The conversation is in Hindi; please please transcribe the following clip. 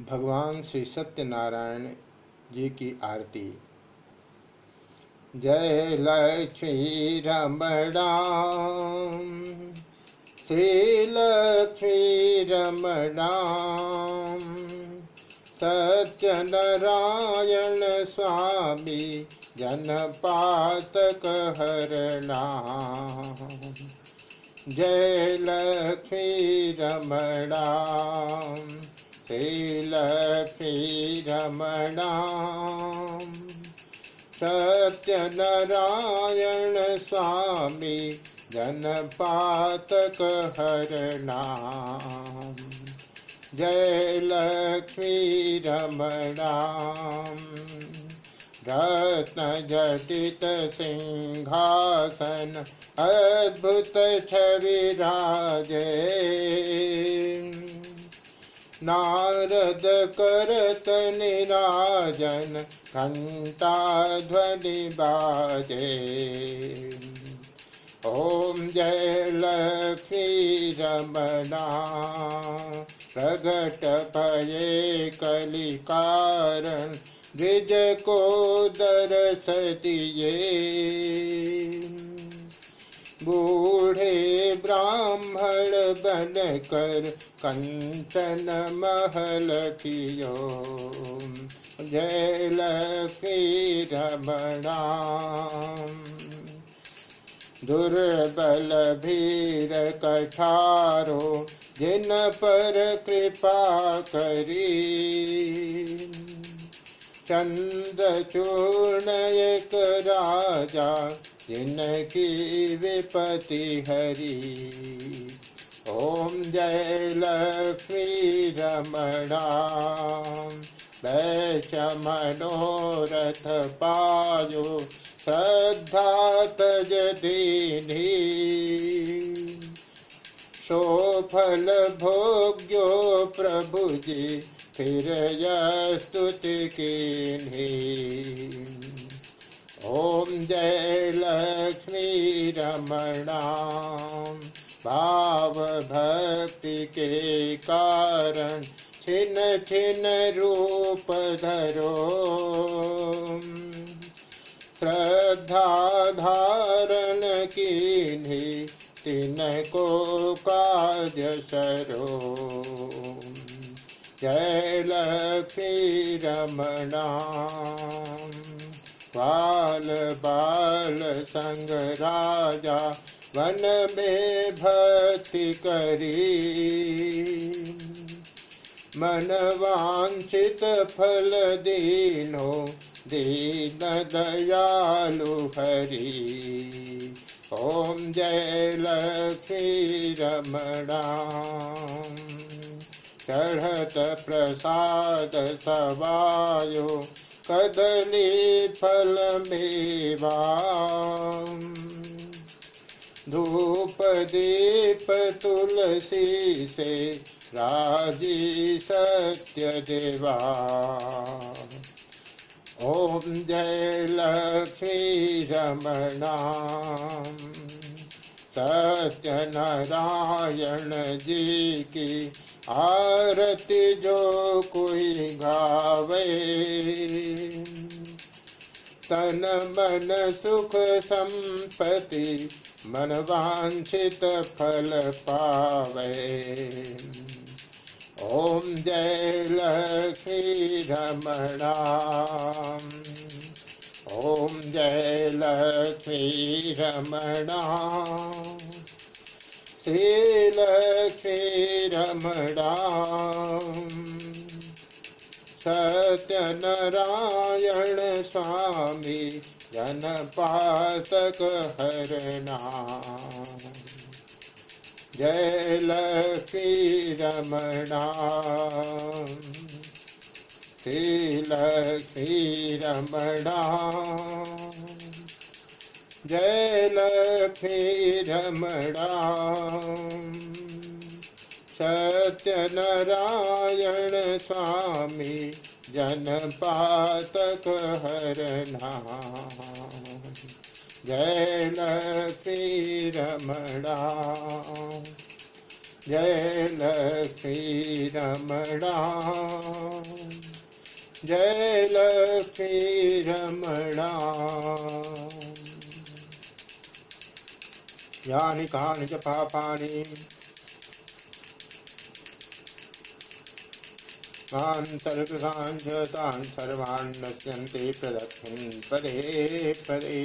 भगवान श्री सत्यनारायण जी की आरती। जय लक्ष्मी रमणा श्री लक्ष्मी रमणा सत्यनारायण स्वामी जनपातक हरणा जय लक्ष्मी रमणा श्रीलक्ष्मीरमणा सत्यनारायण स्वामी जनपातकहरणा जय लक्ष्मीरमणा रत्नजटितसिंहासन अद्भुत छविराजे नारद करत निराजन घंटा ध्वनि बाजे। ओम जय लक्ष्मी रमणा, प्रगट भये कलिकारण, द्विज को दरस दिए बूढ़े ब्राह्मण बन कर कंचन महल कियो जय लक्ष्मी रमणा दुर्बल भीर कठारो, जिन पर कृपा करी। चंद चूर्ण एक राजा, जिनकी विपति हरी। ओम जय लक्ष्मी रमणा। वैश मनोरथ पायो, श्रद्धा तज दीनी सोफल भोग्यो प्रभु जी फिर स्तुति की ओम जय लक्ष्मी रमणा। भाव भक्ति के कारण छिन छिन रूप धरो। श्रद्धा धारण की तिन को काज सरो। जय लक्ष्मी रमणा। बाल बाल संग राजा वन में भक्ति करी। मन वांछित फल दीनो, दीन दयालु हरि। ओम जय लक्ष्मी रमणा। चढ़त प्रसाद सवायो, कदली फल मेवा। धूप दीप तुलसी से राज़ी सत्य देवा। ओम जय लक्ष्मी रमणा सत्य नारायण जी की आरती जो कोई गावे, तन मन सुख संपत्ति मन वांछित फल पावे ओम जय लक्ष्मी रमणा ओम जय लक्ष्मी रमणा श्रीलक्ष्मी रमणा सत्यनारायण स्वामी हरणा रमणा श्रीलक्ष्मी रमणा जय लक्ष्मी रमणा सत्यनारायण स्वामी जनपातक हरणा जय लक्ष्मी रमणा। जय लक्ष्मी रमणा। जय लक्ष्मी रमणा। यानि कानि च पापानि। मान्तर्गृहान् च तान् सर्वान् नश्यन्ते प्रदक्षिण पदे पदे।